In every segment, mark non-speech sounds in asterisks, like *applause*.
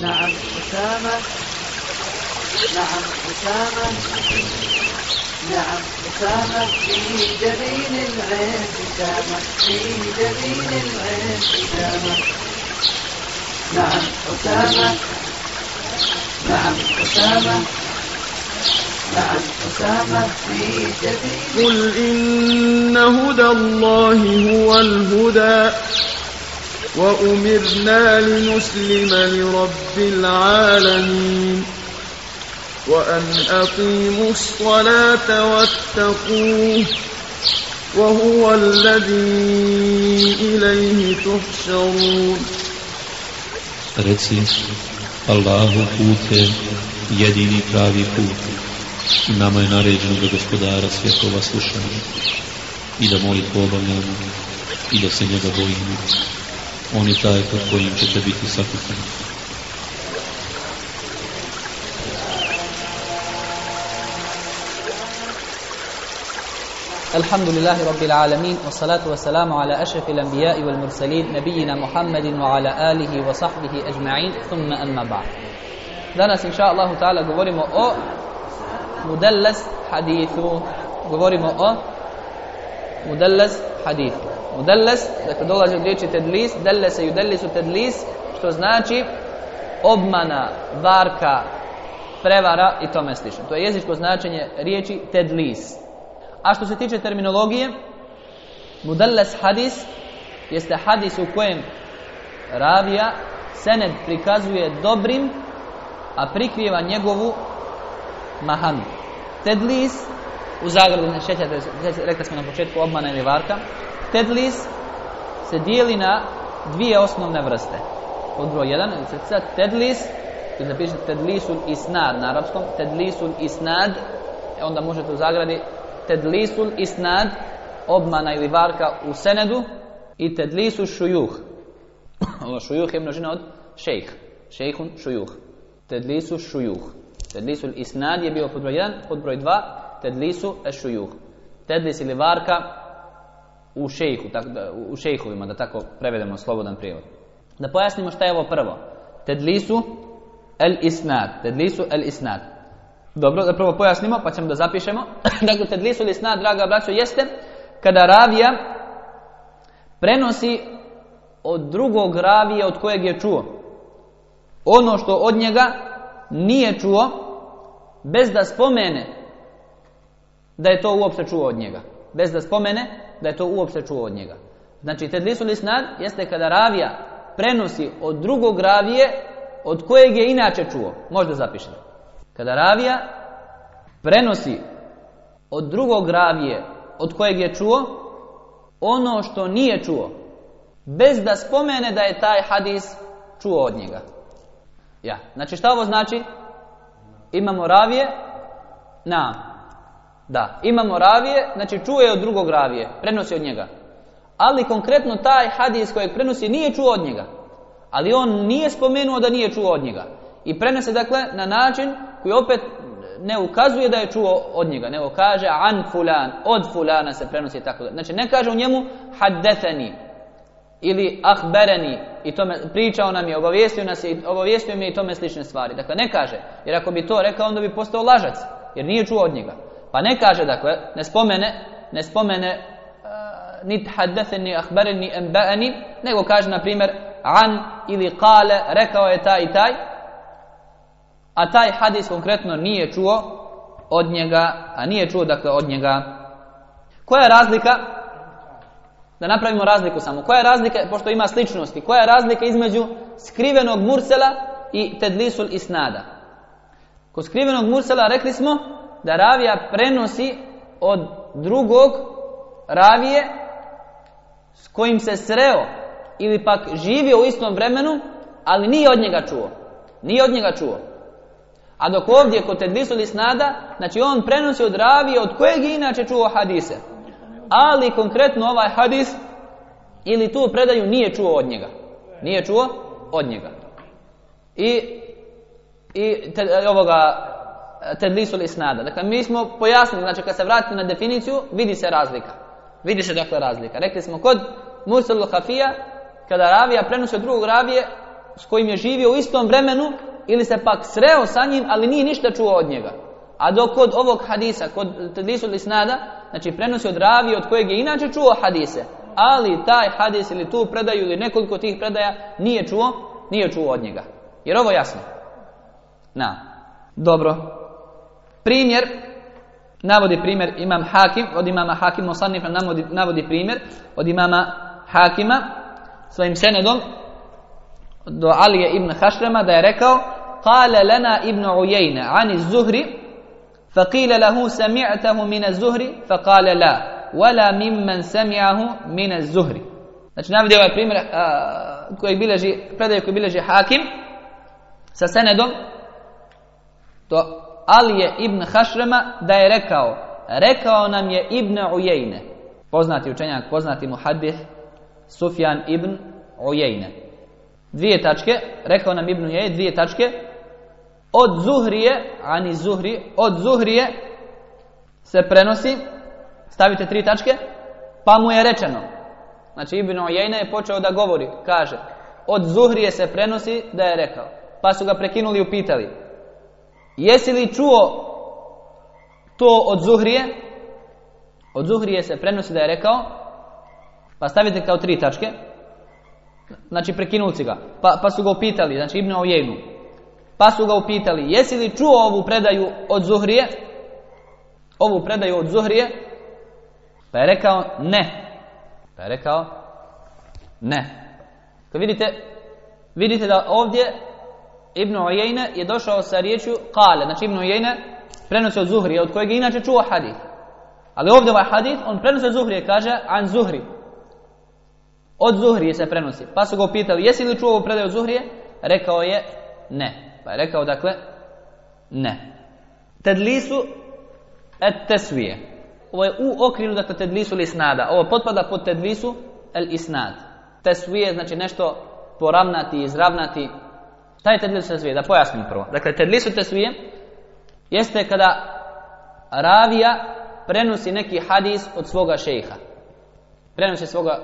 نعم أسامة. نعم أسامة. نعم أسامة. في جبين العين أسامة. في جبين العين أسامة. نعم أسامة. نعم أسامة. نعم أسامة. في جبين قل إن هدى الله هو الهدى. وأمرنا لنسلم لرب العالمين وأن أقيموا الصلاة واتقوه وهو الذي إليه تحشرون الله قوته يديني كاري قوته نما je naređeno da gospodara. on je taj pod kojim ćete biti sakupani. الحمد لله رب العالمين والصلاة والسلام على أشرف الأنبياء والمرسلين نبينا محمد وعلى آله وصحبه أجمعين ثم أما بعد danas إن شاء الله تعالى govorimo o مدلس حديث govorimo o مدلس حديث Mudallas, dakle dolazi od riječi tedlis, delle se yudellisu tedlis, što znači obmana, varka, prevara i tome slično. To je jezičko značenje riječi tedlis. A što se tiče terminologije, mudallas hadis jeste hadis u kojem ravija sened prikazuje dobrim, a prikrijeva njegovu mahanu. Tedlis, u zagradi ne šećate, rekli smo na početku obmana ili varka, tedlis se dijeli na dvije osnovne vrste. Pod broj jedan, tedlis, ili napišete tedlisul isnad na arapskom, tedlisul isnad, e onda možete u zagradi tedlisul isnad, obmana ili varka u senedu, i tedlisu šujuh. *coughs* Ovo šujuh je množina od šejh. Šejhun šujuh. Tedlisu šujuh. Tedlisul isnad je bio pod broj 1, pod broj 2, tedlisu šujuh. Tedlis ili varka u šejhu, u šejhovima, da tako prevedemo slobodan prijevod. Da pojasnimo šta je ovo prvo. Tedlisu el isnad. Tedlisu el isnad. Dobro, da prvo pojasnimo, pa ćemo da zapišemo. *clears throat* dakle, tedlisu el isnad, draga braćo, jeste kada ravija prenosi od drugog ravija od kojeg je čuo. Ono što od njega nije čuo, bez da spomene da je to uopšte čuo od njega. Bez da spomene da je to uopšte čuo od njega. Znači, tedlisul isnad jeste kada ravija prenosi od drugog ravije od kojeg je inače čuo. Možda zapišete. Kada ravija prenosi od drugog ravije od kojeg je čuo ono što nije čuo. Bez da spomene da je taj hadis čuo od njega. Ja. Znači šta ovo znači? Imamo ravije na da, imamo ravije, znači čuje od drugog ravije, prenosi od njega. Ali konkretno taj hadis kojeg prenosi nije čuo od njega. Ali on nije spomenuo da nije čuo od njega. I prenese dakle na način koji opet ne ukazuje da je čuo od njega, nego kaže an fulan, od fulana se prenosi tako da. Znači ne kaže u njemu haddethani ili ahbereni i tome pričao nam je, obavijestio nas je, obavijestio mi je i tome slične stvari. Dakle ne kaže, jer ako bi to rekao onda bi postao lažac, jer nije čuo od njega. Pa ne kaže, dakle, ne spomene, ne spomene uh, nit haddetheni, ahbereni, embeani, nego kaže, na primjer, an ili kale, rekao je taj i taj, a taj hadis konkretno nije čuo od njega, a nije čuo, dakle, od njega. Koja je razlika? Da napravimo razliku samo. Koja je razlika, pošto ima sličnosti, koja je razlika između skrivenog mursela i tedlisul isnada? Kod skrivenog mursela rekli smo da ravija prenosi od drugog ravije s kojim se sreo ili pak živio u istom vremenu, ali nije od njega čuo. Nije od njega čuo. A dok ovdje kod tedlisul isnada, znači on prenosi od ravije od kojeg je inače čuo hadise. Ali konkretno ovaj hadis ili tu predaju nije čuo od njega. Nije čuo od njega. I, i te, ovoga tedlisul isnada. Dakle, mi smo pojasnili, znači kad se vratite na definiciju, vidi se razlika. Vidi se dakle razlika. Rekli smo kod Mursal Hafija, kada ravija prenosi od drugog ravije s kojim je živio u istom vremenu ili se pak sreo sa njim, ali nije ništa čuo od njega. A dok kod ovog hadisa, kod tedlisu lisnada, znači prenosi od ravi od kojeg je inače čuo hadise, ali taj hadis ili tu predaju ili nekoliko tih predaja nije čuo, nije čuo od njega. Jer ovo jasno? Na. Dobro. Primjer, navodi primjer imam Hakim, od imama Hakim Mosanif navodi, navodi primjer, od imama Hakima, svojim senedom, do Alije ibn Hašrema, da je rekao, قال لنا ابن عيينة عن الزهري فقيل له سمعته من الزهري فقال لا ولا ممن سمعه من الزهري Znači navodi ovaj primjer a, koji bileži, predaj koji bileži Hakim sa senedom to Alije ibn Hašrema da je rekao rekao nam je Ibn Ujejne poznati učenjak, poznati muhaddih Sufjan ibn Ujejne dvije tačke, rekao nam Ibn Ujejne dvije tačke od Zuhrije, ani Zuhri, od Zuhrije se prenosi, stavite tri tačke, pa mu je rečeno. Znači Ibn Ujejne je počeo da govori, kaže, od Zuhrije se prenosi da je rekao. Pa su ga prekinuli i upitali, jesi li čuo to od Zuhrije? Od Zuhrije se prenosi da je rekao, pa stavite kao tri tačke, znači prekinuli ga, pa, pa su ga upitali, znači Ibn Ujejnu, pa su ga upitali, jesi li čuo ovu predaju od Zuhrije? Ovu predaju od Zuhrije? Pa je rekao ne. Pa je rekao ne. Kad vidite, vidite da ovdje Ibn Ujejne je došao sa riječju kale. Znači Ibn Ujejne prenosi od Zuhrije, od kojeg je inače čuo hadith. Ali ovdje ovaj hadith, on prenosi od Zuhrije, kaže an Zuhri. Od Zuhrije se prenosi. Pa su ga upitali, jesi li čuo ovu predaju Zuhrije? Rekao je ne. Pa je rekao dakle ne. Tedlisu et tesvije. Ovo je u okrilu dakle tedlisu ili isnada. Ovo potpada pod tedlisu el isnad. Tesvije znači nešto poravnati, izravnati. Šta je tedlisu tesvije? Da pojasnim prvo. Dakle, tedlisu tesvije jeste kada ravija prenosi neki hadis od svoga šejha. Prenosi svoga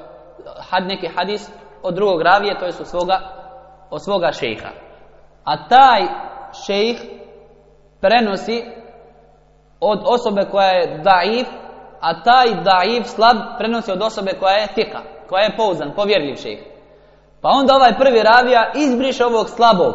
had neki hadis od drugog ravije, to je od svoga, od svoga šejha a taj šejh prenosi od osobe koja je daif, a taj daif slab prenosi od osobe koja je tika, koja je pouzdan, povjerljiv šejh. Pa onda ovaj prvi ravija izbriše ovog slabog,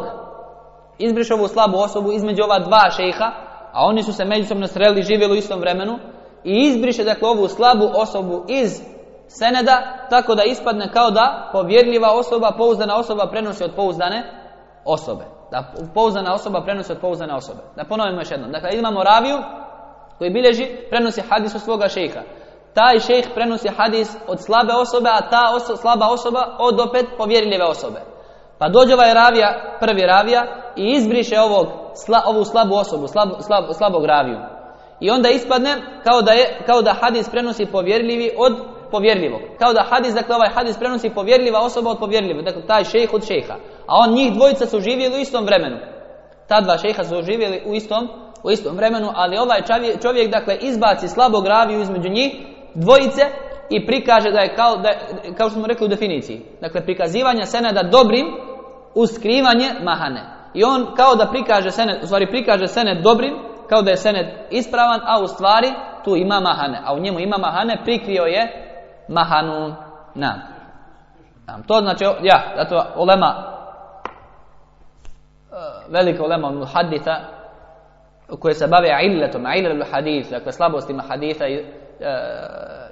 izbriše ovu slabu osobu između ova dva šejha, a oni su se međusobno sreli, živjeli u istom vremenu, i izbriše dakle ovu slabu osobu iz seneda, tako da ispadne kao da povjerljiva osoba, pouzdana osoba prenosi od pouzdane osobe da pouzdana osoba prenosi od pouzdane osobe. Da ponovimo još jednom. Dakle, imamo raviju koji bilježi, prenosi hadis od svoga šejha. Taj šejh prenosi hadis od slabe osobe, a ta oso, slaba osoba od opet povjerljive osobe. Pa dođe ovaj ravija, prvi ravija, i izbriše ovog, sla, ovu slabu osobu, slab, slab, slabog raviju. I onda ispadne kao da, je, kao da hadis prenosi povjerljivi od povjerljivog. Kao da hadis, dakle ovaj hadis prenosi povjerljiva osoba od povjerljivog. Dakle, taj šejh od šejha. A on njih dvojica su živjeli u istom vremenu. Ta dva šejha su živjeli u istom, u istom vremenu, ali ovaj čovjek, čovjek dakle izbaci slabog raviju između njih dvojice i prikaže da je kao, da, kao što smo rekli u definiciji. Dakle, prikazivanje seneda dobrim uz skrivanje mahane. I on kao da prikaže sened, u stvari prikaže sened dobrim, kao da je sened ispravan, a u stvari tu ima mahane. A u njemu ima mahane, prikrio je mahanu. Na. To znači, ja, zato olema velika ulema haditha koje se bave illetom, illetom hadith, dakle slabostima haditha i, e,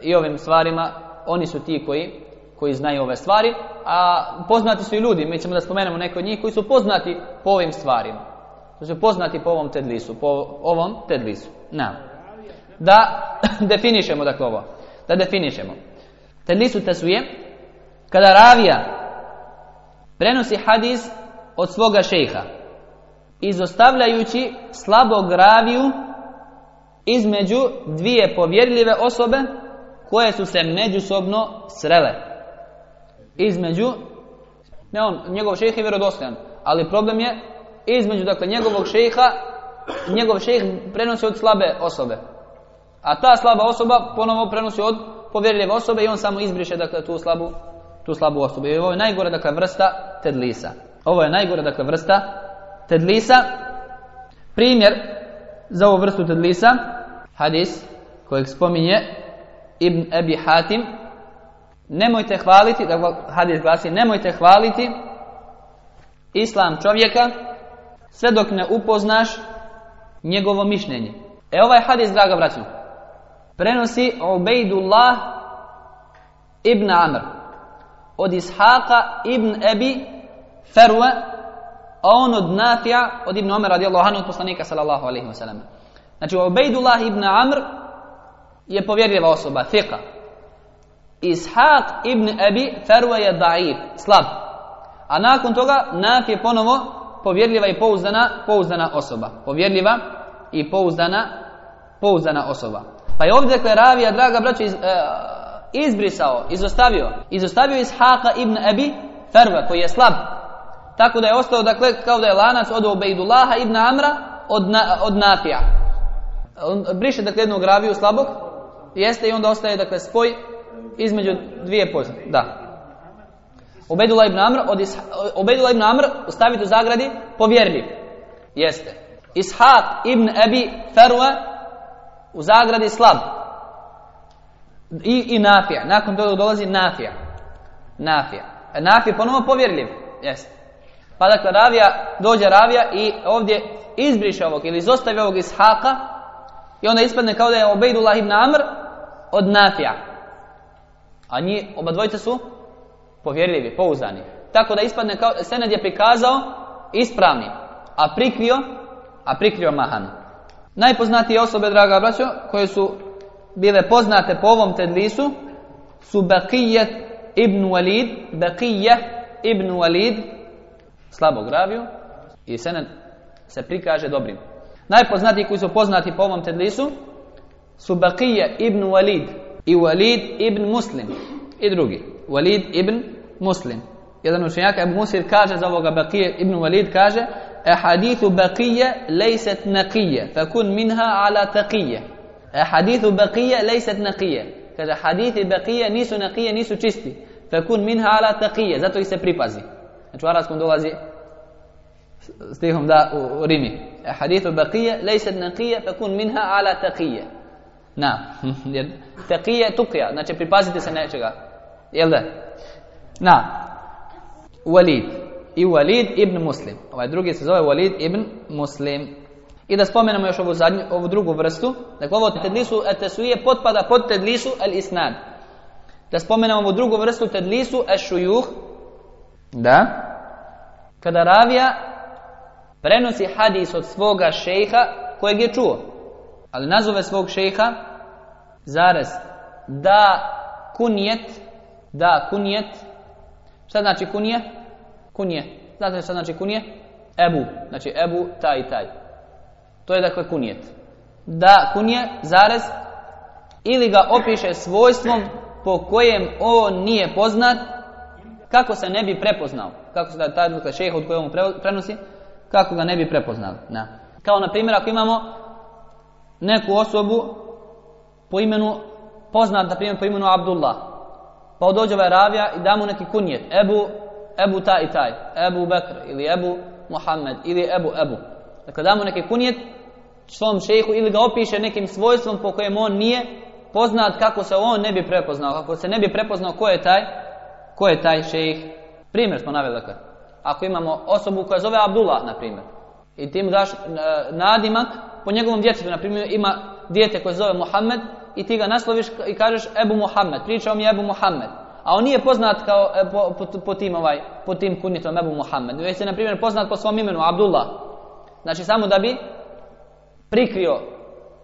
i ovim stvarima, oni su ti koji, koji znaju ove stvari, a poznati su i ljudi, mi ćemo da spomenemo neko od njih koji su poznati po ovim stvarima. Koji su poznati po ovom tedlisu, po ovom tedlisu. Na. Da *laughs* definišemo dakle ovo. Da definišemo. Tedlisu tesuje kada ravija prenosi hadis od svoga šejha izostavljajući slabog raviju između dvije povjerljive osobe koje su se međusobno srele. Između, ne on, njegov šejh je vjerodostojan, ali problem je između dakle njegovog šejha, njegov šejh prenosi od slabe osobe. A ta slaba osoba ponovo prenosi od povjerljive osobe i on samo izbriše dakle tu slabu tu slabu osobu. I ovo je najgore dakle vrsta tedlisa. Ovo je najgore, dakle, vrsta tedlisa. Primjer za ovu vrstu tedlisa, hadis kojeg spominje Ibn Abi Hatim, nemojte hvaliti, dakle, hadis glasi, nemojte hvaliti islam čovjeka sve dok ne upoznaš njegovo mišljenje. E ovaj hadis, draga braćo, prenosi Ubejdullah ibn Amr od Ishaqa ibn Abi Ferwa a on od Nafija od Ibn Omer radijallahu anhu od poslanika sallallahu alaihi wa sallam. Znači Ubejdullah ibn Amr je povjerljiva osoba, fiqa. Ishaq ibn Abi Ferwa je daif, slab. A nakon toga Naf je ponovo povjerljiva i pouzdana, pouzdana osoba. Povjerljiva i pouzdana, pouzdana osoba. Pa je ovdje dakle ravija, draga braćo, iz, e, izbrisao, izostavio. Izostavio Ishaqa ibn Abi Ferva, koji je slab. Tako da je ostao, dakle, kao da je lanac od Ubejdullaha ibn Amra od, na, od Nafija. On briše, dakle, jednog raviju slabog, jeste i onda ostaje, dakle, spoj između dvije poznate. Da. Ubejdullah ibn Amr, od Isha, Ubejdullah ibn Amr, staviti u zagradi, povjerljiv. Jeste. Ishaq ibn Abi Ferwa, u zagradi slab. I, i Nafija. Nakon toga dolazi Nafija. Nafija. E, Nafija ponovo povjerljiv. Jeste. Pa dakle, ravija, dođe ravija i ovdje izbriše ovog ili izostavi ovog Ishaqa i onda ispadne kao da je Ubejdullah ibn Amr od Nafija. A njih, oba dvojice su povjerljivi, pouzdani. Tako da ispadne kao, Sened je prikazao ispravni, a prikrio, a prikrio mahanu. Najpoznatije osobe, draga braćo, koje su bile poznate po ovom tedlisu, su Baqijet ibn Walid, Baqije ibn Walid, slabog raviju, i Sened se prikaže dobrim. Najpoznatiji koji su poznati po ovom tedlisu su Baqije ibn Walid i Walid ibn Muslim i drugi. Walid ibn Muslim. Jedan učenjaka Abu Musir kaže za ovoga Baqije ibn Walid kaže أحاديث بقية ليست نقية فكن منها على تقية أحاديث بقية ليست نقية hadithi baqije nisu naqije, nisu čisti. Fakun minha ala taqije, zato ih se pripazi. Znači u arabskom dolazi stihom da u, Rimi. Hadithu baqije lejset naqije, fakun minha ala taqije. Na, *laughs* jer taqije tukija, znači pripazite se nečega. Jel da? Na, Walid. I Walid ibn Muslim. Ovaj drugi se zove Walid ibn Muslim. I da spomenemo još ovu, zadnju, ovu drugu vrstu. Dakle, ovo tedlisu etesuje potpada pod tedlisu al isnad. Da spomenemo ovu drugu vrstu tedlisu al šujuh. Da. Kada ravija prenosi hadis od svoga šejha kojeg je čuo. Ali nazove svog šejha zarez da kunjet da kunjet šta znači kunje? Kunje. Znate šta znači kunje? Ebu. Znači Ebu taj taj. To je dakle kunjet. Da kunje, zarez, ili ga opiše svojstvom po kojem on nije poznat, kako se ne bi prepoznao. Kako se da taj dakle, šejh od kojeg mu prenosi, kako ga ne bi prepoznali. Na. Kao na primjer ako imamo neku osobu po imenu, poznat na primjer po imenu Abdullah, pa dođe ovaj ravija i da mu neki kunjet, Ebu, Ebu taj i taj, Ebu Bekr ili Ebu Muhammed ili Ebu Ebu. Dakle da mu neki kunjet svom šejhu ili ga opiše nekim svojstvom po kojem on nije poznat kako se on ne bi prepoznao, kako se ne bi prepoznao ko je taj, ko je taj šejh. Primjer smo naveli dakle. Ako imamo osobu koja zove Abdullah, na primjer, i ti mu daš nadimak po njegovom djetetu, na primjer ima dijete koje zove Muhammed i ti ga nasloviš i kažeš Ebu Muhammed, pričao mi Ebu Muhammed. A on nije poznat kao po, po, po tim ovaj po tim kunitom Ebu Muhammed. Već je na primjer poznat po svom imenu Abdullah. Znači samo da bi prikrio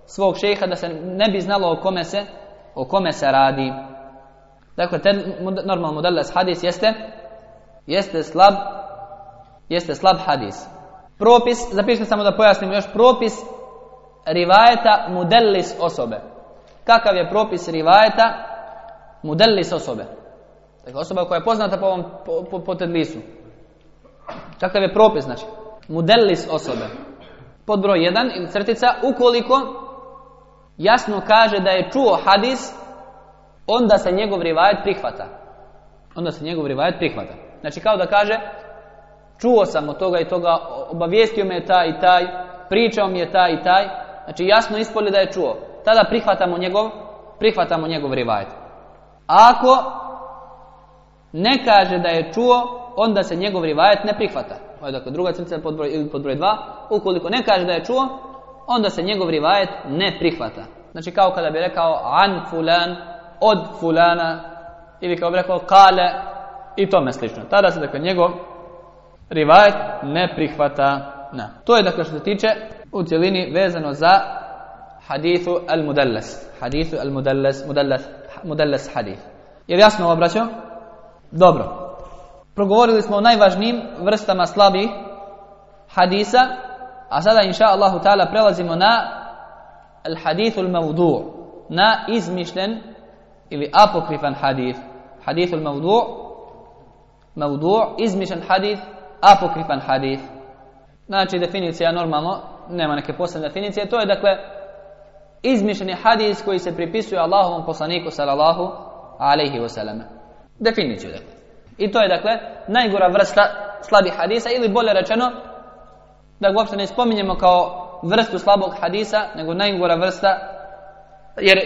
svog šeha da se ne bi znalo o kome se o kome se radi. Dakle, ten, normalno modeles hadis jeste jeste slab jeste slab hadis. Propis, zapišite samo da pojasnimo još propis rivajeta mudellis osobe. Kakav je propis rivajeta mudellis osobe? Dakle, osoba koja je poznata po ovom po, po, tedlisu. Kakav je propis, znači? Mudellis osobe pod broj 1 ili crtica, ukoliko jasno kaže da je čuo hadis, onda se njegov rivajet prihvata. Onda se njegov rivajet prihvata. Znači kao da kaže, čuo sam od toga i toga, obavijestio me taj i taj, pričao mi je taj i taj, znači jasno ispolje da je čuo. Tada prihvatamo njegov, prihvatamo njegov rivajet. Ako ne kaže da je čuo, onda se njegov rivajet ne prihvata. Ovo je dakle druga crtica pod broj, ili pod broj dva. Ukoliko ne kaže da je čuo, onda se njegov rivajet ne prihvata. Znači kao kada bi rekao an fulan, od fulana, ili kao bi rekao kale, i tome slično. Tada se dakle njegov rivajet ne prihvata. Na. To je dakle što se tiče u cjelini vezano za hadithu al-mudallas. Hadithu al-mudallas, mudallas, mudallas hadith. Jer jasno ovo? Dobro. Progovorili smo o najvažnijim vrstama slabih hadisa, a sada inša Allahu ta'ala prelazimo na al-hadithu al-mavdu' na izmišljen ili apokrifan hadith. Hadithu al-mavdu' mavdu' izmišljen hadith, apokrifan hadith. Znači definicija normalno, nema neke posebne definicije, to je dakle izmišljeni hadis koji se pripisuje Allahovom poslaniku sallallahu alaihi wasallam. Definiciju dakle. I to je dakle najgora vrsta slabih hadisa ili bolje rečeno da ga uopšte ne spominjemo kao vrstu slabog hadisa, nego najgora vrsta jer,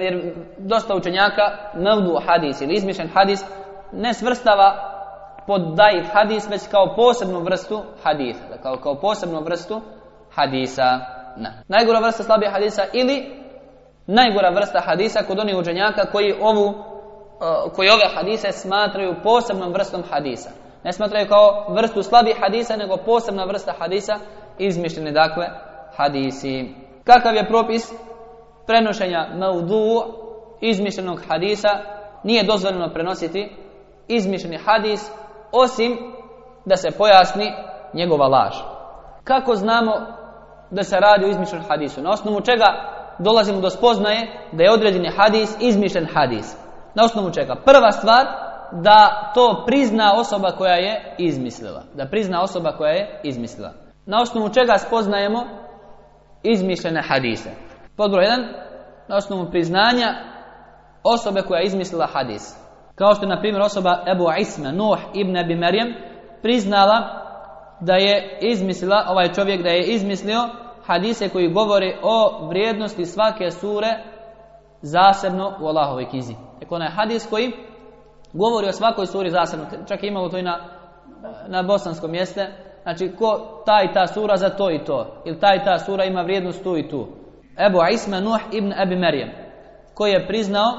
jer dosta učenjaka navdu hadis ili izmišljen hadis ne svrstava pod daif hadis, već kao posebnu vrstu hadisa. Kao, kao posebnu vrstu hadisa. Na. Najgora vrsta slabije hadisa ili najgora vrsta hadisa kod onih učenjaka koji ovu koji ove hadise smatraju posebnom vrstom hadisa. Ne smatraju kao vrstu slabih hadisa, nego posebna vrsta hadisa izmišljene dakle hadisi. Kakav je propis prenošenja maudu izmišljenog hadisa? Nije dozvoljeno prenositi izmišljeni hadis osim da se pojasni njegova laž. Kako znamo da se radi o izmišljenom hadisu? Na osnovu čega dolazimo do spoznaje da je određeni hadis izmišljen hadis? Na osnovu čega? Prva stvar, da to prizna osoba koja je izmislila. Da prizna osoba koja je izmislila. Na osnovu čega spoznajemo izmišljene hadise? Pod broj 1, na osnovu priznanja osobe koja je izmislila hadis. Kao što je, na primjer, osoba Ebu Isma, Nuh ibn Abi Maryam, priznala da je izmislila, ovaj čovjek da je izmislio hadise koji govori o vrijednosti svake sure zasebno u Allahovoj knjizi. Dakle, onaj hadis koji govori o svakoj suri zasebno. Čak je imalo to i na, na bosanskom mjeste. Znači, ko ta i ta sura za to i to. Ili ta i ta sura ima vrijednost tu i tu. Ebu Isma Nuh ibn Abi Maryam, koji je priznao,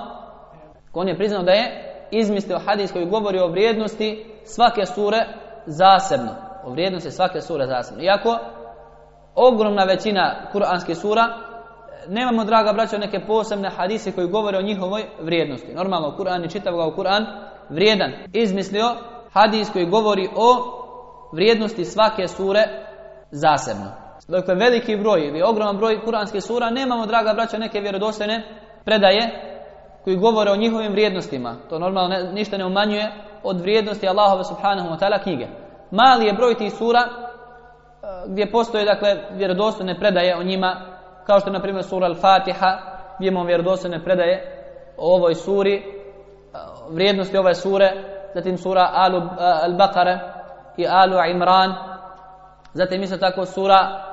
on je priznao da je izmislio hadis koji govori o vrijednosti svake sure zasebno. O vrijednosti svake sure zasebno. Iako ogromna većina kuranskih sura nemamo, draga braćo, neke posebne hadise koji govore o njihovoj vrijednosti. Normalno, Kur'an i čitav ga u Kur'an vrijedan. Izmislio hadis koji govori o vrijednosti svake sure zasebno. Dakle, veliki broj ili ogroman broj kuranskih sura nemamo, draga braćo, neke vjerodostojne predaje koji govore o njihovim vrijednostima. To normalno ne, ništa ne umanjuje od vrijednosti Allahove subhanahu wa ta'ala knjige. Mali je broj tih sura e, gdje postoje dakle vjerodostojne predaje o njima, kao što je na primjer sura Al-Fatiha, gdje imamo vjerodostojne predaje o ovoj suri, e, vrijednosti ove sure, zatim sura e, Al-Baqara i Alu Imran, zatim isto tako sura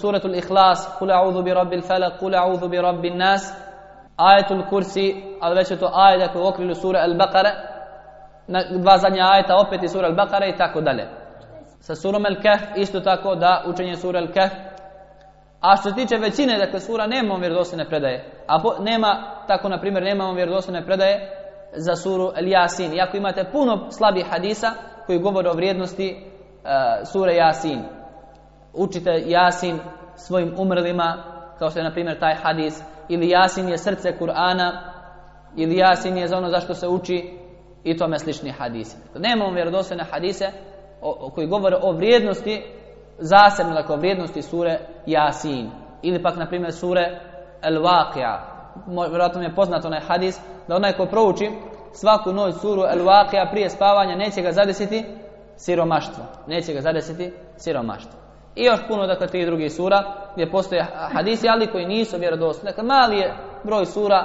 Suratul Ikhlas, Kul a'udhu bi rabbil falaq, Kul a'udhu bi rabbin nas, ajetul kursi, ali već je to ajet koji u okrilu sura Al-Baqara, dva zadnja ajeta opet i sura Al-Baqara i tako dalje. Sa surom Al-Kahf isto tako da učenje sura Al-Kahf. A što se tiče većine, dakle sura nemamo vjerodostojne predaje. A po, nema, tako na primjer, nemamo vjerodostojne predaje za suru Al-Yasin. Iako imate puno slabih hadisa koji govore o vrijednosti uh, sure Yasin. Učite Yasin svojim umrlima, kao što je na primjer taj hadis ili Jasin je srce Kur'ana ili Jasin je za ono zašto se uči i tome slični hadisi. Nemamo vjerodostojne hadise o, koji govore o vrijednosti zasebno, dakle o vrijednosti sure Jasin ili pak na primjer sure El-Waqia. Vjerojatno mi je poznat onaj hadis da onaj ko prouči svaku noć suru El-Waqia prije spavanja neće ga zadesiti siromaštvo. Neće ga zadesiti siromaštvo. I još puno dakle tih drugih sura gdje postoje hadisi ali koji nisu vjerodostojni. Dakle mali je broj sura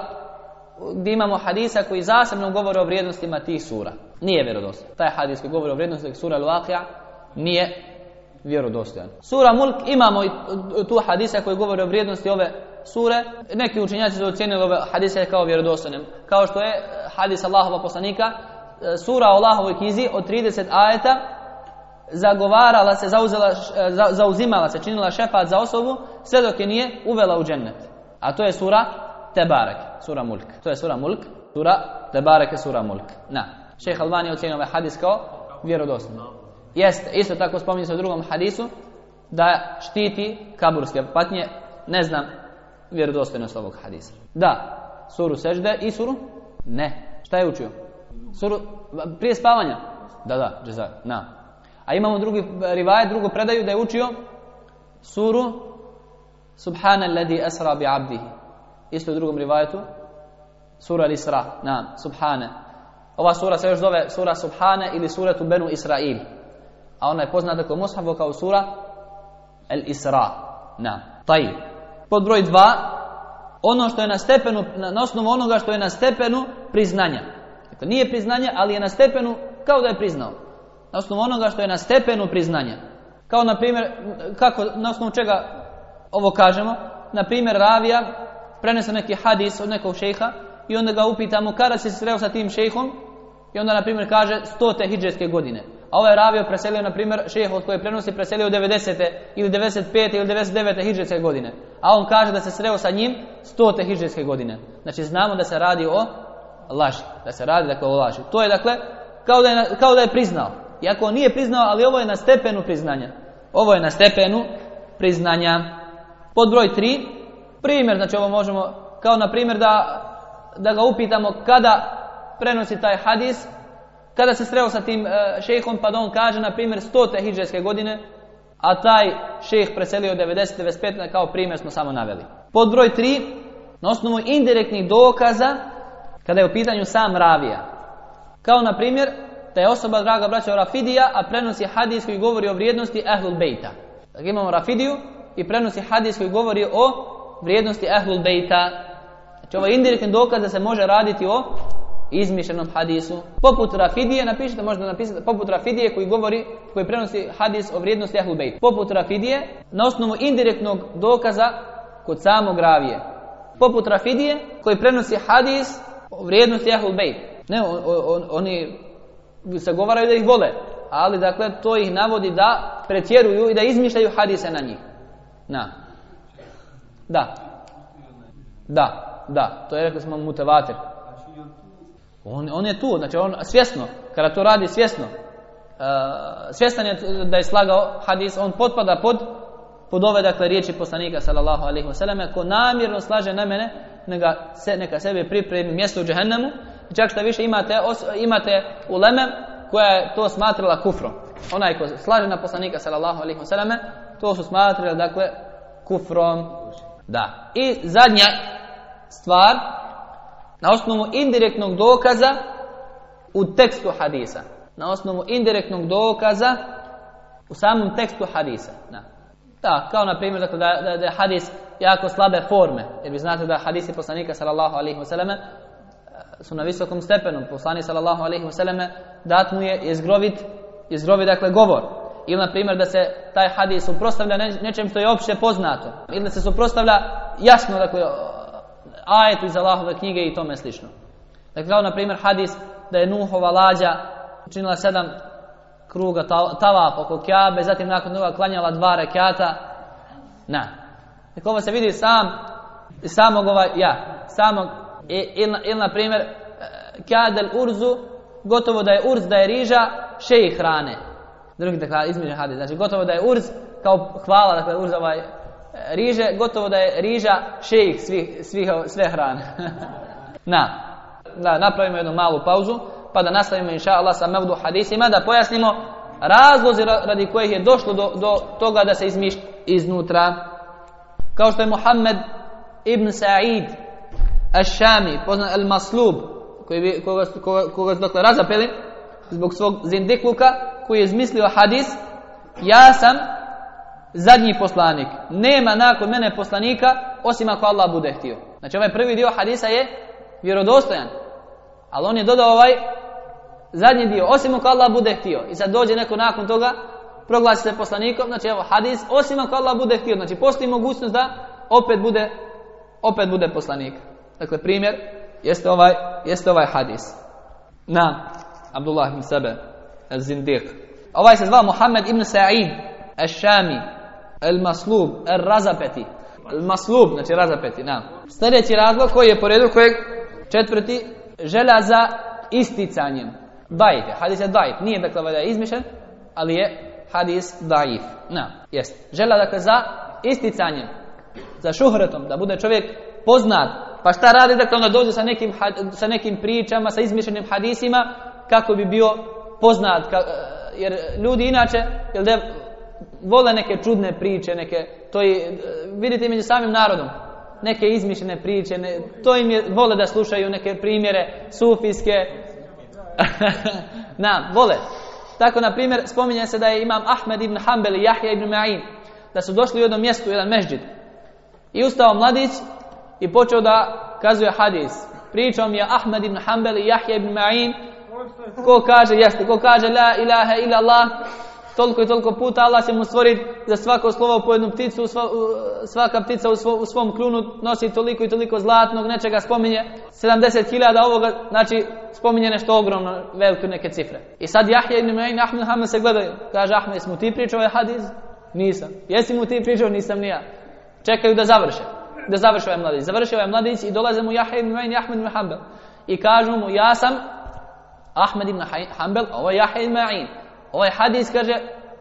gdje imamo hadisa koji zasebno govore o vrijednostima tih sura. Nije vjerodostojan. Taj hadis koji govori o vrijednostima sura Al-Waqia nije vjerodostojan. Sura Mulk imamo i tu hadise koji govore o vrijednosti ove sure. Neki učenjaci su ocijenili ove hadise kao vjerodostojnim. Kao što je hadis Allahova poslanika, sura o Allahovoj knjizi od 30 ajeta zagovarala se, zauzela, zauzimala se, činila šefat za osobu sve dok je nije uvela u džennet. A to je sura Tebarek, sura Mulk. To je sura Mulk, sura Tebarek je sura Mulk. Na. Šejh Albani je ocijenio ovaj hadis kao vjerodostojnim. Jeste, isto tako spominje se u drugom hadisu da štiti kaburske patnje. Ne znam vjerodostojnost ovog hadisa. Da, suru sežde i suru? Ne. Šta je učio? Suru, prije spavanja? Da, da, džeza, na. A imamo drugi rivaje, drugu predaju da je učio suru Subhana alladhi asra bi abdihi. Isto u drugom rivajetu sura al-Isra, na, Subhane. Ova sura se još zove sura Subhane ili suratu Benu Israil. A ona je poznata kao Mushafu kao sura Al-Isra. Na, taj. Pod broj dva, ono što je na stepenu, na osnovu onoga što je na stepenu priznanja. Dakle, nije priznanje, ali je na stepenu kao da je priznao. Na osnovu onoga što je na stepenu priznanja. Kao na primjer, kako, na osnovu čega ovo kažemo, na primjer ravija prenese neki hadis od nekog šejha i onda ga upitamo kada se sreo sa tim šejhom i onda na primjer kaže stote hidžetske godine. A ovaj ravio preselio, na primjer, šejh od koje prenosi preselio 90. ili 95. ili 99. hidžetske godine. A on kaže da se sreo sa njim stote hidžetske godine. Znači znamo da se radi o laži. Da se radi dakle o laži. To je dakle kao da je, kao da je priznao. Iako on nije priznao, ali ovo je na stepenu priznanja. Ovo je na stepenu priznanja. Pod broj 3, primjer, znači ovo možemo, kao na primjer da, da ga upitamo kada prenosi taj hadis, kada se sreo sa tim uh, šejhom, pa da on kaže, na primjer, 100. hijđarske godine, a taj šejh preselio 90-95, kao primjer smo samo naveli. Pod broj 3, na osnovu indirektnih dokaza, kada je u pitanju sam ravija. Kao na primjer, da je osoba, draga braća, Rafidija, a prenosi hadis koji govori o vrijednosti Ahlul Bejta. Dakle, imamo Rafidiju i prenosi hadis koji govori o vrijednosti Ahlul Bejta. Znači, ovo je indirektni dokaz da se može raditi o izmišljenom hadisu. Poput Rafidije, napišite, možda napisati, poput Rafidije koji govori, koji prenosi hadis o vrijednosti Ahlul Bejta. Poput Rafidije, na osnovu indirektnog dokaza kod samog ravije. Poput Rafidije koji prenosi hadis o vrijednosti Ahlul Bejt. Ne, on, on, oni se govaraju da ih vole, ali dakle to ih navodi da pretjeruju i da izmišljaju hadise na njih. Na. Da. Da, da, to je rekli smo mutevatir. On, on je tu, znači on svjesno, kada to radi svjesno, uh, svjestan je da je slagao hadis, on potpada pod pod ove dakle riječi poslanika sallallahu alejhi ve selleme ko namjerno slaže na mene neka se neka sebe pripremi mjesto u džehennemu čak što više imate os, imate uleme koja je to smatrala kufrom. Onaj ko slaže na poslanika sallallahu alejhi ve selleme to su smatrali dakle kufrom. Da. I zadnja stvar na osnovu indirektnog dokaza u tekstu hadisa. Na osnovu indirektnog dokaza u samom tekstu hadisa da. Da, kao na primjer dakle, da, da, da je hadis jako slabe forme, jer vi znate da hadisi poslanika sallallahu alaihi wasallam su na visokom stepenu. Poslanik sallallahu alaihi wasallam dat mu je izgrovit, izgrovit dakle govor. Ili na primjer da se taj hadis suprostavlja nečem što je opšte poznato. Ili da se suprostavlja jasno dakle ajetu iz Allahove knjige i tome slično. Dakle, kao na primjer hadis da je Nuhova lađa učinila sedam kruga tavaf oko Kjabe, zatim nakon toga klanjala dva rekata. Na. Dakle, ovo se vidi sam, samog ovaj, ja, samog, ili il, na primjer, Kjadel urzu, gotovo da je urz, da je riža, šeji hrane. Drugi dakle, između hadis. Znači, gotovo da je urz, kao hvala, dakle, urz ovaj, riže, gotovo da je riža šejih svih, svih, sve hrane. *laughs* na. Da, napravimo jednu malu pauzu pa da nastavimo inša Allah sa mevdu hadisima, da pojasnimo razlozi radi kojih je došlo do, do toga da se izmiš iznutra. Kao što je Muhammed ibn Sa'id Ash-Shami, poznat Al-Maslub, koji, koga, koga, koga su dakle razapeli zbog svog zindikluka, koji je izmislio hadis, ja sam zadnji poslanik. Nema nakon mene poslanika, osim ako Allah bude htio. Znači ovaj prvi dio hadisa je vjerodostojan. Ali on je dodao ovaj zadnji dio, osim ako Allah bude htio. I sad dođe neko nakon toga proglasi se poslanikom, znači evo hadis, osim ako Allah bude htio, znači postoji mogućnost da opet bude, opet bude poslanik. Dakle, primjer jeste ovaj, jeste ovaj hadis. Na, Abdullah ibn Sebe, al-Zindiq. Ovaj se zvao Muhammed ibn Sa'id, al-Shami, al-Maslub, al-Razapeti. Al-Maslub, znači razapeti, na. Sljedeći razlog koji je po redu kojeg četvrti, želja za isticanjem. Daif je, hadis je daif, nije dakle da je izmišljen, ali je hadis daif. Na, jest. Želja dakle za isticanjem, za šuhretom, da bude čovjek poznat, pa šta radi dakle onda dođe sa nekim, sa nekim pričama, sa izmišljenim hadisima, kako bi bio poznat, jer ljudi inače, jel da vole neke čudne priče, neke, to je, vidite među samim narodom, neke izmišljene priče, ne, to im je, vole da slušaju neke primjere sufijske, *laughs* na, vole. Tako, na primjer, spominje se da je imam Ahmed ibn Hanbel i Jahja ibn Ma'in, da su došli u jednom mjestu, jedan mežđid. I ustao mladić i počeo da kazuje hadis. Pričao mi je Ahmed ibn Hanbel i Jahja ibn Ma'in, ko kaže, jeste, ko kaže la ilaha illa Allah, toliko i toliko puta Allah će mu stvoriti za svako slovo po jednu pticu, svaka ptica u, u svom klunu nosi toliko i toliko zlatnog, nečega spominje, 70.000 ovoga, znači spominje nešto ogromno, veliko neke cifre. I sad Jahja ibn Ma'in Ahmed Hamed se gledaju, kaže Ahmed, jesmo ti pričao ovaj hadis? Nisam. Jesi mu ti pričao? Nisam nija. Čekaju da završe. Da završi ovaj mladić. Završi ovaj mladić i dolaze mu Jahja ibn Ma'in i Ahmed ibn Hanbel. I kažu mu, ja sam Ahmed ibn Hanbel, ovo je Jahja ibn Ma'in. Ovaj hadis kaže,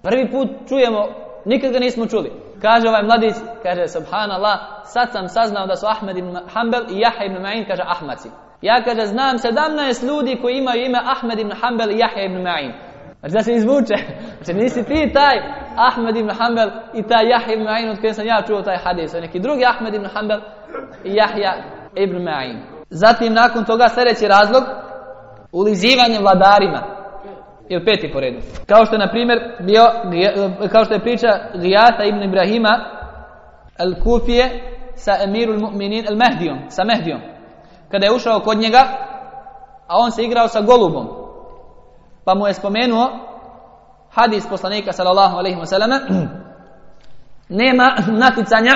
prvi put čujemo, nikad ga nismo čuli. Kaže ovaj mladić, kaže subhanallah, sad sam saznao da su Ahmed ibn Hanbel i Jahja ibn Ma'in, kaže Ahmadci. Ja kaže, znam 17 ljudi koji imaju ime Ahmed ibn Hanbel i Jahja ibn Ma'in. Znači da se izvuče. Znači nisi ti taj Ahmed ibn Hanbel i taj Jahja ibn Ma'in od kojem sam ja čuo taj hadis. O neki drugi Ahmed ibn Hanbel i Jahja ibn Ma'in. Zatim nakon toga sljedeći razlog, ulizivanje vladarima. Ili peti po redu. Kao što je, na primjer, bio, kao što je priča Gijata ibn Ibrahima al-Kufije sa emirul mu'minin al-Mehdijom, sa Mehdijom. Kada je ušao kod njega, a on se igrao sa golubom. Pa mu je spomenuo hadis poslanika sallallahu alaihi wasallam nema naticanja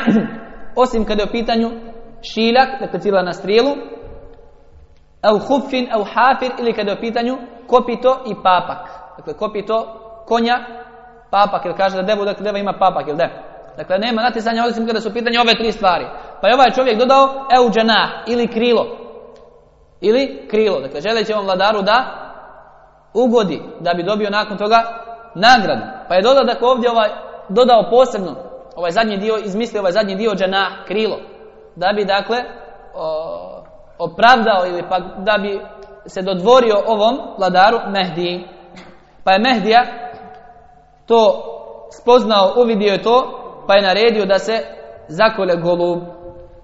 osim kada je u pitanju šiljak, dakle cijela na strijelu, au hufin, au hafir ili kada je u pitanju kopito i papak. Dakle, kopito konja, papak, jer kaže da devu, dakle, deva ima papak, ili da? Dakle, nema natjecanja osim kada su u pitanju ove tri stvari. Pa je ovaj čovjek dodao eu džanah, ili krilo. Ili krilo. Dakle, želeći ovom vladaru da ugodi, da bi dobio nakon toga nagradu. Pa je dodao, dakle, ovdje ovaj, dodao posebno, ovaj zadnji dio, izmislio ovaj zadnji dio džanah, krilo. Da bi, dakle, o, opravdao ili pa da bi se dodvorio ovom vladaru Mehdi. Pa je Mehdija to spoznao, uvidio je to, pa je naredio da se zakole golub.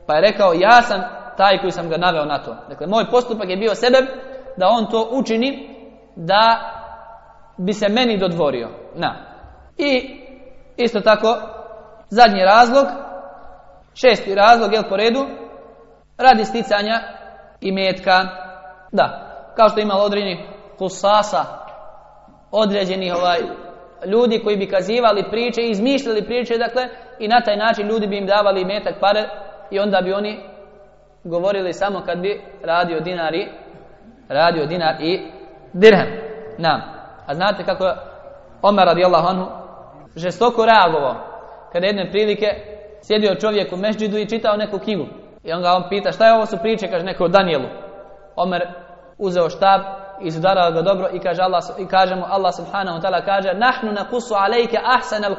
Pa je rekao, ja sam taj koji sam ga naveo na to. Dakle, moj postupak je bio sebe da on to učini, da bi se meni dodvorio. Na. I isto tako, zadnji razlog, šesti razlog, jel po redu, radi sticanja i metka. Da, kao što je imalo određenih kusasa, određenih ovaj, ljudi koji bi kazivali priče, izmišljali priče, dakle, i na taj način ljudi bi im davali metak pare i onda bi oni govorili samo kad bi radio dinar i radio dinar i dirhem. Na. A znate kako je Omer radijallahu anhu žestoko reagovao kada jedne prilike sjedio čovjek u mežđidu i čitao neku knjigu. I on ga on pita šta je ovo su priče, kaže neko o Danielu. Omer uzeo štab i sudarao ga dobro i kaže, Allah, i kaže mu Allah subhanahu wa ta'ala kaže Nahnu nakusu alejke ahsan al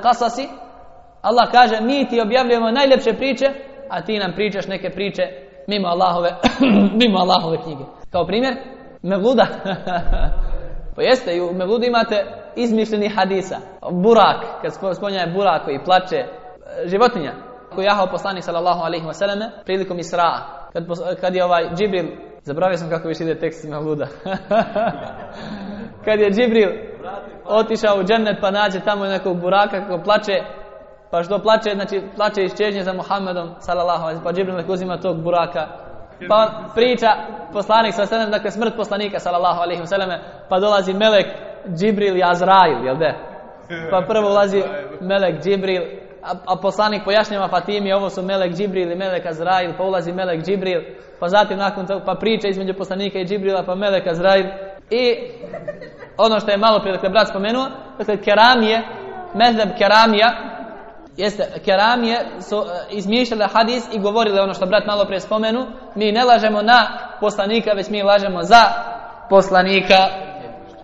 Allah kaže mi ti objavljujemo najljepše priče a ti nam pričaš neke priče mimo Allahove *coughs* mimo Allahove knjige. Kao primjer Mevluda *laughs* pa jeste u Mevludu imate izmišljeni hadisa. Burak, kad spominje Burak koji plače životinja koju jahao poslanik sallallahu alaihi wa sallam prilikom Israa kad, kad je ovaj Džibril Zaboravio sam kako više ide tekst ima luda. *laughs* Kad je Džibril otišao u džennet pa nađe tamo nekog buraka kako plače, pa što plače, znači plače iz čežnje za Muhammedom, sallallahu alaihi pa Džibril uzima tog buraka. Pa on priča poslanik sa sallam, dakle smrt poslanika, sallallahu alaihi sallam, pa dolazi melek Džibril i Azrail, jel de? Pa prvo ulazi Melek Džibril, a, a poslanik pojašnjava Fatimi, ovo su Melek Džibril i Melek Azrail, pa ulazi Melek Džibril, pa zatim nakon toga, pa priča između poslanika i Džibrila, pa Melek Azrail. I ono što je malo prije, dakle, brat spomenuo, dakle, keramije, mezheb keramija, jeste, keramije su uh, izmišljale hadis i govorile ono što brat malo prije spomenu, mi ne lažemo na poslanika, već mi lažemo za poslanika.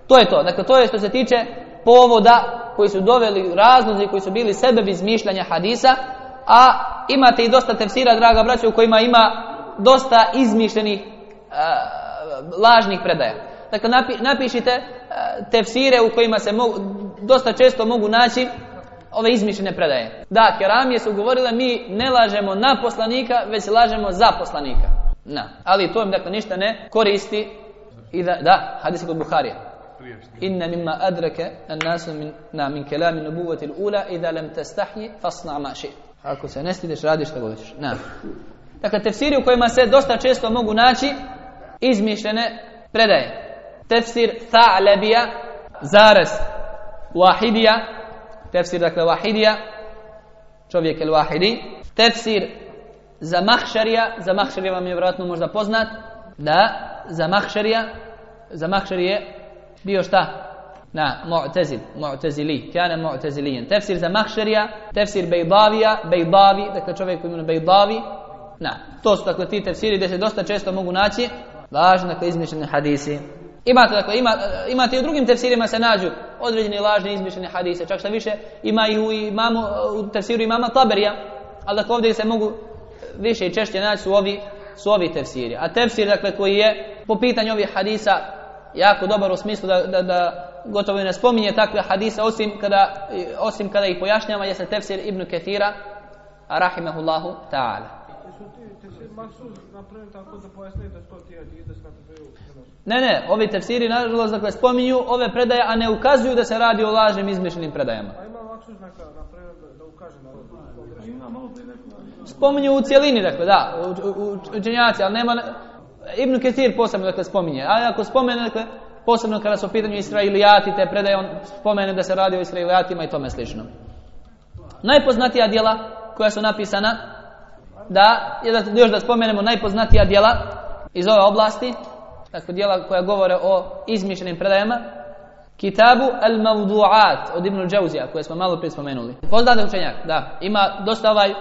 To je to, dakle, to je što se tiče povoda koji su doveli razlozi koji su bili sebe izmišljanja hadisa, a imate i dosta tefsira, draga braća, u kojima ima dosta izmišljenih uh, lažnih predaja. Dakle, napi, napišite uh, tefsire u kojima se mogu, dosta često mogu naći ove izmišljene predaje. Da, keramije su govorile mi ne lažemo na poslanika, već lažemo za poslanika. Na. Ali to im dakle ništa ne koristi. I da, da hadis kod Buharija. Inna mimma adrake an nasu min, na, min kelami nubuvati ula idha lam tastahji fasna ma. Ako se ne stidiš, radiš što god Na. Dakle, tefsiri u kojima se dosta često mogu naći izmišljene predaje. Tefsir Tha'labija, zares, Wahidija, tefsir dakle Wahidija, čovjek el Wahidi, tefsir za Mahšarija, za Mahšarija vam je vjerojatno možda poznat, da, za Mahšarija, za Mahšarije bio šta? Na, Mu'tezil, Mu'tezili, kane Mu'tezilijen. Tefsir za Mahšarija, tefsir Bejdavija, Bejdavi, dakle čovjek koji imenuje Bejdavi, na, to su dakle ti tefsiri gdje se dosta često mogu naći, važno dakle izmišljene hadisi. Imate, dakle, ima, imate i u drugim tefsirima se nađu određeni lažni izmišljeni hadise, čak što više ima i u, imamu, u tefsiru imama Taberija, ali dakle ovdje se mogu više i češće naći su ovi, su ovi tefsiri. A tefsir, dakle, koji je po pitanju ovih hadisa jako dobar u smislu da, da, da gotovo ne spominje takve hadise osim kada, osim kada ih pojašnjava jeste tefsir Ibn Kathira rahimahullahu ta'ala. Ne, ne, ovi tefsiri nažalost dakle spominju ove predaje, a ne ukazuju da se radi o lažnim izmišljenim predajama. Spominju u cijelini, dakle, da, u, u, učenjaci, ali nema, Ibn Ketir posebno, dakle, spominje. A ako spomene, dakle, posebno kada su u pitanju Israilijati, te predaje, on spomene da se radi o Israilijatima i tome slično. Najpoznatija dijela koja su napisana, da, je da, još da spomenemo najpoznatija dijela iz ove oblasti, dakle dijela koja govore o izmišljenim predajama, Kitabu al-Mawdu'at od Ibn Džauzija, koje smo malo prije spomenuli. Poznate učenjak, da, ima dosta ovaj uh,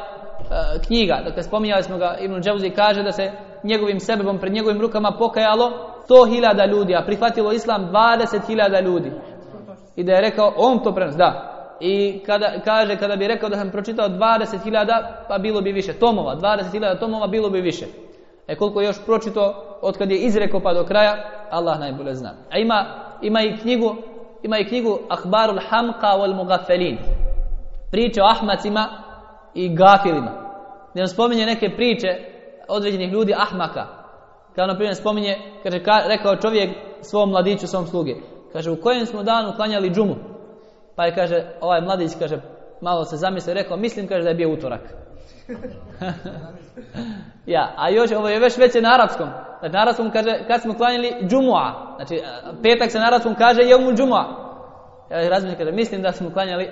knjiga, dakle spominjali smo ga, Ibn Džauzi kaže da se njegovim sebebom pred njegovim rukama pokajalo 100.000 ljudi, a prihvatilo islam 20.000 ljudi. I da je rekao, on to prenos, da. I kada, kaže, kada bi rekao da sam pročitao 20.000, pa bilo bi više tomova, 20.000 tomova bilo bi više. E koliko je još pročito od kad je izrekao pa do kraja, Allah najbolje zna. A ima, ima i knjigu, ima i knjigu Ahbarul Hamqa wal Mughaffelin. Priče o ahmacima i gafilima. On spominje neke priče određenih ljudi ahmaka. Kao na primjer spominje, kaže, ka, rekao čovjek svom mladiću, svom slugi. Kaže, u kojem smo danu klanjali džumu? Pa je, kaže, ovaj mladić, kaže, malo se zamisli, rekao, mislim, kaže, da je bio utorak. *laughs* ja, a još, ovo je već veće na arapskom. Znači, na arapskom kaže, kad smo klanjali džumua, znači, petak se na arapskom kaže jevmu džumua. Ja razmišljam, kaže, mislim da smo klanjali,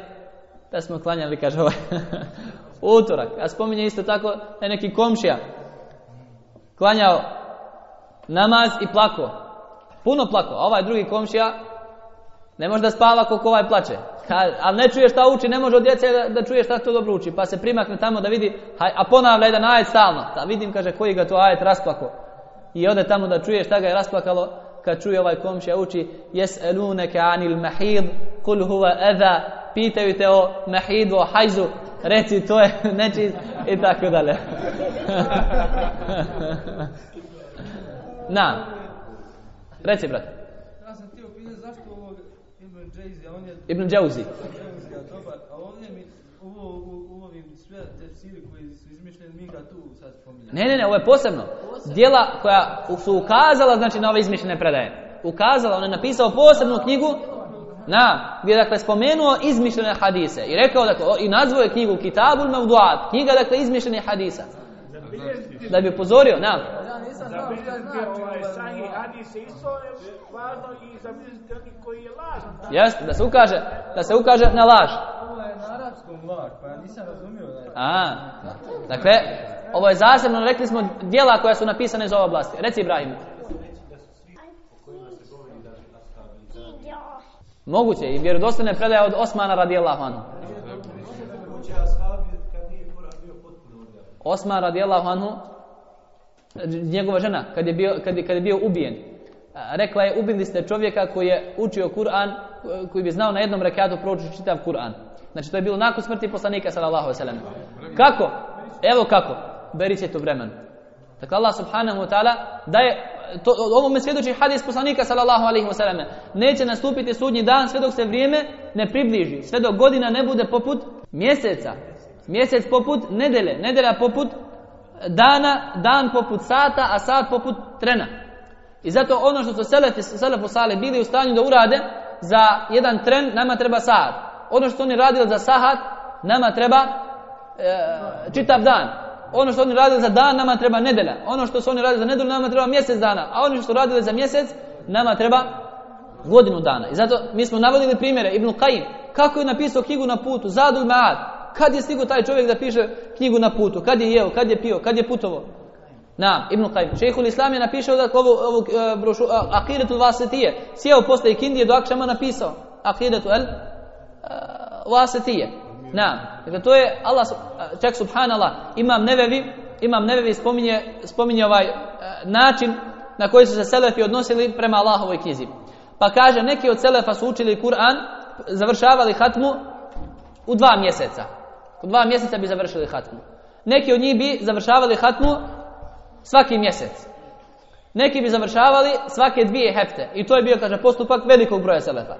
da smo klanjali, kaže, ovaj, *laughs* utorak. A spominje isto tako da neki komšija klanjao namaz i plako. Puno plako. A ovaj drugi komšija ne može da spava koliko ovaj plače. Ka, ali ne čuje šta uči, ne može od djece da, da čuje šta to dobro uči. Pa se primakne tamo da vidi, haj, a ponavlja jedan ajet stalno. Da vidim, kaže, koji ga to ajet rasplako. I ode tamo da čuje šta ga je rasplakalo, kad čuje ovaj komšija uči, jes eluneke anil mahid, kul huwa edha, pitaju te o mahidu, o hajzu, reci to je *laughs* nečist i tako dalje. *laughs* Na. Reci, brat. Ja sam htio pitati zašto ovog Ibn Džejzi, a on je Ibn Džauzi. Džejzi, a dobar, a ovdje mi ovo, u, u ovim sve tefsiri koji su izmišljeni, mi ga tu sad spominjamo. Ne, ne, ne, ovo je posebno. Dijela koja su ukazala, znači, na ove izmišljene predaje. Ukazala, on je napisao posebnu knjigu, na, gdje je, dakle, spomenuo izmišljene hadise. I rekao, dakle, i nazvao je knjigu Kitabul Mavduat, knjiga, dakle, izmišljenih hadisa. Da bi upozorio, na. nisam Za znao šta znači ovaj sahih ovaj. hadis je isto je važno i za bilježiti oni koji je lažan. Jeste, da se ukaže, da se ukaže na laž. Ovo je na arapskom laž, pa ja nisam razumio da je. A, dakle, ovo je zasebno, rekli smo, dijela koja su napisane iz ove oblasti. Reci Ibrahim. Moguće i vjerodostojne predaje od Osmana radijallahu anhu. Osman radijallahu anhu, njegova žena, kad je bio, kad je, kad je bio ubijen, rekla je, ubili ste čovjeka koji je učio Kur'an, koji bi znao na jednom rekatu proučiti čitav Kur'an. Znači, to je bilo nakon smrti poslanika, sallallahu alejhi ve sellem. Kako? Evo kako. Beri će to vremenu. Dakle, Allah subhanahu wa ta'ala daje, to, ovome svjedoči hadis poslanika sallallahu alaihi wa sallam. Neće nastupiti sudnji dan sve dok se vrijeme ne približi. Sve dok godina ne bude poput mjeseca. Mjesec poput nedele. Nedelja poput dana, dan poput sata, a sat poput trena. I zato ono što su selefi, selefu sale bili u stanju da urade za jedan tren, nama treba sat. Ono što oni radili za sahat, nama treba e, čitav dan. Ono što oni radili za dan, nama treba nedelja. Ono što su oni radili za nedelju, nama treba mjesec dana. A ono što su radili za mjesec, nama treba godinu dana. I zato mi smo navodili primjere Ibn Qayyim. Kako je napisao knjigu na putu? Zadul Ma'ad. Kad je stigao taj čovjek da piše knjigu na putu? Kad je jeo? Kad je pio? Kad je putovo? Na, Ibn Qayyim. Šejhul Islam je napisao da ovu, ovu uh, brošu, uh, Vasetije. Sjeo posle ikindije do akšama napisao. Akidetul uh, Vasetije. Na, dakle to je Allah, uh, čak subhanallah, imam nevevi, imam nevevi spominje, spominje ovaj način na koji su se selefi odnosili prema Allahovoj knjizi. Pa kaže, neki od selefa su učili Kur'an, završavali hatmu u dva mjeseca. U dva mjeseca bi završili hatmu. Neki od njih bi završavali hatmu svaki mjesec. Neki bi završavali svake dvije hefte. I to je bio, kaže, postupak velikog broja selefa.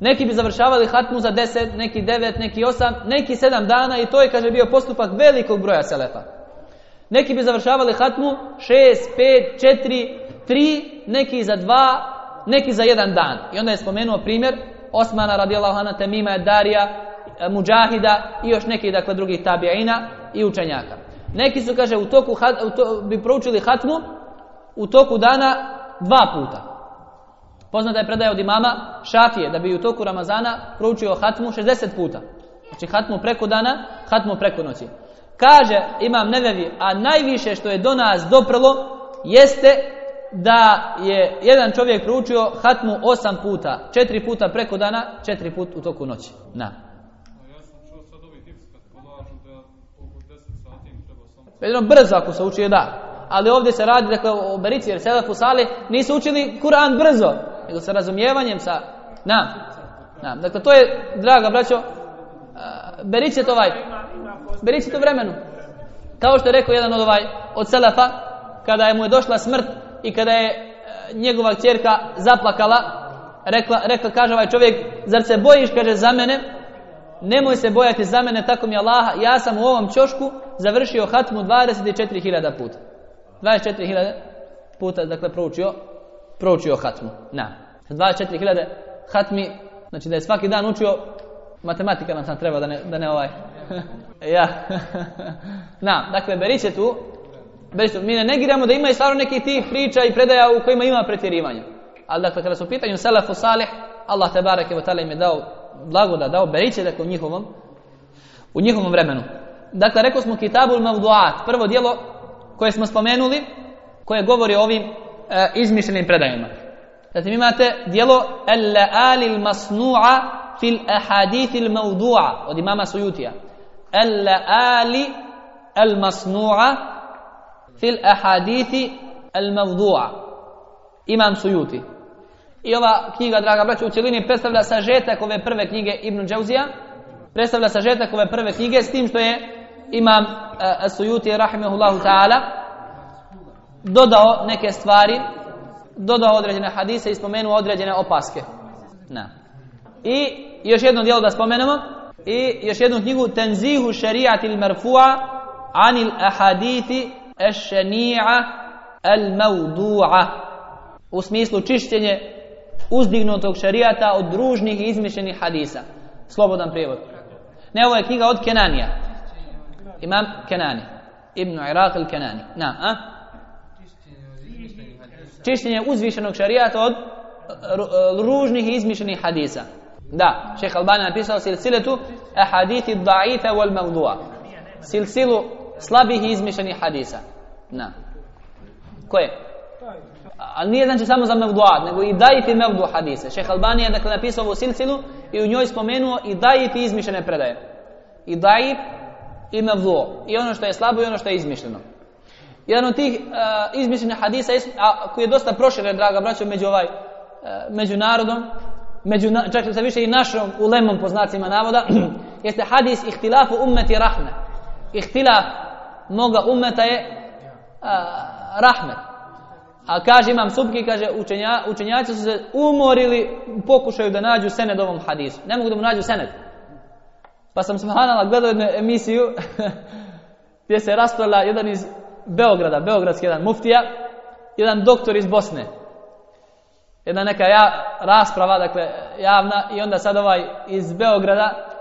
Neki bi završavali hatmu za deset, neki devet, neki osam, neki sedam dana i to je, kaže, bio postupak velikog broja selefa. Neki bi završavali hatmu šest, pet, četiri, tri, neki za dva, neki za jedan dan. I onda je spomenuo primjer Osmana radijallahu anha, Temima, Darija, Mujahida i još neki, dakle, drugih tabiina i učenjaka. Neki su, kaže, u toku u to, bi proučili hatmu u toku dana dva puta. Poznata je predaja od imama Šafije da bi u toku Ramazana proučio hatmu 60 puta. Znači hatmu preko dana, hatmu preko noći. Kaže imam Nevevi, a najviše što je do nas doprlo jeste da je jedan čovjek proučio hatmu 8 puta. 4 puta preko dana, 4 puta u toku noći. Na. Ja sam čuo sad ovi tips kad polažu da oko 10 sati im treba samo... Jedino brzo ako se uči, da. Ali ovdje se radi dakle, o berici, jer Selefu Sali nisu učili Kur'an brzo, nego sa razumijevanjem, sa... Na. Na. Dakle, to je, draga braćo, uh, berici to ovaj, berici to vremenu. Kao što je rekao jedan od ovaj, od Selefa, kada je mu je došla smrt i kada je uh, njegova čerka zaplakala, rekla, rekla, kaže ovaj čovjek, zar se bojiš, kaže, za mene, nemoj se bojati za mene, tako mi Allaha, ja sam u ovom čošku završio hatmu 24.000 puta. 24.000 puta, dakle, proučio, proučio hatmu. Na. 24.000 hatmi, znači da je svaki dan učio, matematika nam sam treba da ne, da ne ovaj. *laughs* ja. *laughs* Na, dakle, beriće tu, beriće tu. Mi ne negiramo da ima i stvarno nekih tih priča i predaja u kojima ima pretjerivanja. Ali dakle, kada su u pitanju Salafu Salih, Allah te taala im je dao blagoda, dao beriće dakle u njihovom u njihovom vremenu. Dakle, rekao smo Kitabul Mavduat, prvo dijelo koje smo spomenuli, koje govori o ovim e, izmišljenim predajama. Zatim imate dijelo Al-La'alil Masnu'a fil Ahadithil Mavdu'a od imama Sujutija. Al-La'ali Al-Masnu'a fil Ahadithi Al-Mavdu'a. Imam Sujuti. I ova knjiga, draga braća, u cjelini predstavlja sažetak ove prve knjige Ibn Džauzija. Predstavlja sažetak ove prve knjige s tim što je imam uh, Sujuti, rahimahullahu ta'ala, dodao neke stvari, dodao određene hadise i spomenuo određene opaske. Na. I još jedno dijelo da spomenemo, i još jednu knjigu Tenzihu šarijatil marfu'a anil ahadithi ešeni'a al maudu'a u smislu čišćenje uzdignutog šarijata od družnih i izmišljenih hadisa. Slobodan prijevod. Ne, ovo je knjiga od Kenanija. Imam Kenani. Ibn Iraq al-Kenani. Na, a? čišćenje uzvišenog šarijata od ru- ružnih i izmišljenih hadisa. Da, šeheh Albani napisao silsiletu ahadithi da'ifa wal mavdu'a. Silsilu slabih i izmišljenih hadisa. Na. Koje? Ali nije znači samo za mevduat, nego i daif i mevdu hadise. Šeheh Albani je dakle napisao ovu silsilu i u njoj spomenuo i daif i izmišljene predaje. I daif i mevdu. I ono što je slabo i ono što je izmišljeno. Jedan od tih uh, izmišljenih hadisa, is- a, koji je dosta proširen, draga braćo, među ovaj, uh, među narodom, među, na- čak se više i našom ulemom po znacima navoda, *clears throat* jeste hadis ihtilafu ummeti rahme. Ihtilaf moga ummeta je uh, rahmet. A kaže imam Subki, kaže učenja, učenjaci su se umorili u pokušaju da nađu sened ovom hadisu. Ne mogu da mu nađu sened. Pa sam subhanallah gledao jednu emisiju *laughs* gdje se raspravlja jedan iz Beograda, Beogradski jedan muftija, jedan doktor iz Bosne. Jedna neka ja, rasprava, dakle, javna, i onda sad ovaj iz Beograda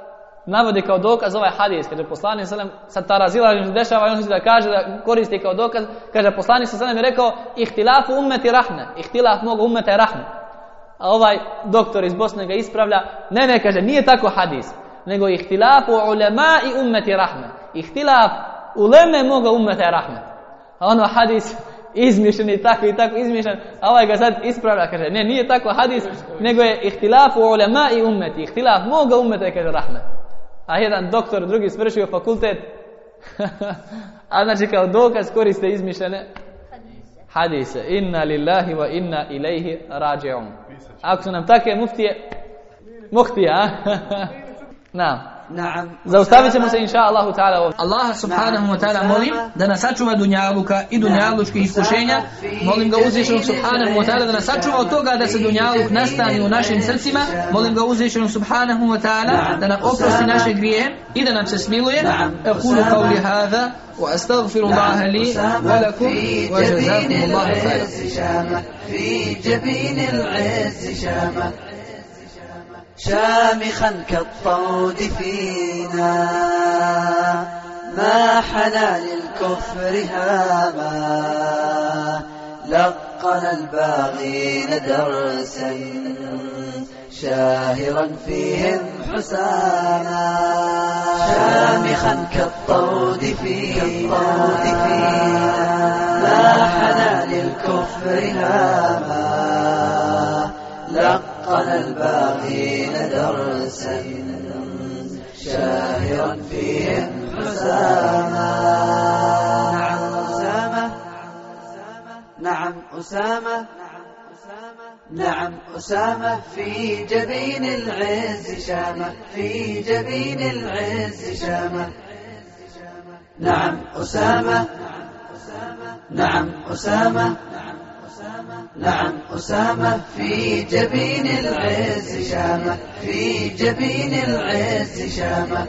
navodi kao dokaz ovaj hadis, kaže poslanik sallam, sad ta razilaženje dešava i on se da kaže da koristi kao dokaz, kaže poslanik sallam je rekao ihtilafu ummeti rahme, ihtilaf moga ummeta je rahme. A ovaj doktor iz Bosne ga ispravlja, ne ne kaže, nije tako hadis, nego ihtilafu ulema i ummeti rahme. Ihtilaf uleme moga ummeta je rahme. A ono hadis izmišljen i tako i tako izmišljen, a ovaj ga sad ispravlja, kaže, ne, nije tako hadis, nego je ihtilafu ulema i ummeti, ihtilaf moga ummeta je, kaže, rahme. A jedan doktor, drugi svršio fakultet, *laughs* a znači kao dokaz koriste izmišljene hadise. Inna lillahi wa inna ilaihi rađe'un. Ako su nam takve muftije, muhtija, a? *laughs* Na. نعم Zaustavit ćemo se inša Allahu ta'ala ovdje. Allah subhanahu wa ta'ala molim da nas sačuva dunjaluka i dunjalučkih iskušenja. Molim ga uzvišenog subhanahu wa ta'ala da nas sačuva od toga da se dunjaluk nastani u našim srcima. Molim ga uzvišenog subhanahu wa ta'ala da nam oprosti naše grije i da nam se smiluje. Ekulu qavli hada wa astaghfirullaha li wa lakum wa jazakum Allahu khairan. شامة في جبين العز شامة شامخا كالطود فينا. ما حنى للكفر هاما. لقن الباغين درسا. شاهرا فيهم حساما شامخا كالطود فينا. ما حنى للكفر هاما. لقن الباغين درسا شاهرا فيهم حساما. نعم أسامة. نعم أسامة. في جبين العز شامة. في جبين العز شامة. نعم أسامة. نعم أسامة. نعم أسامة في جبين العز شامة في جبين العز شامة.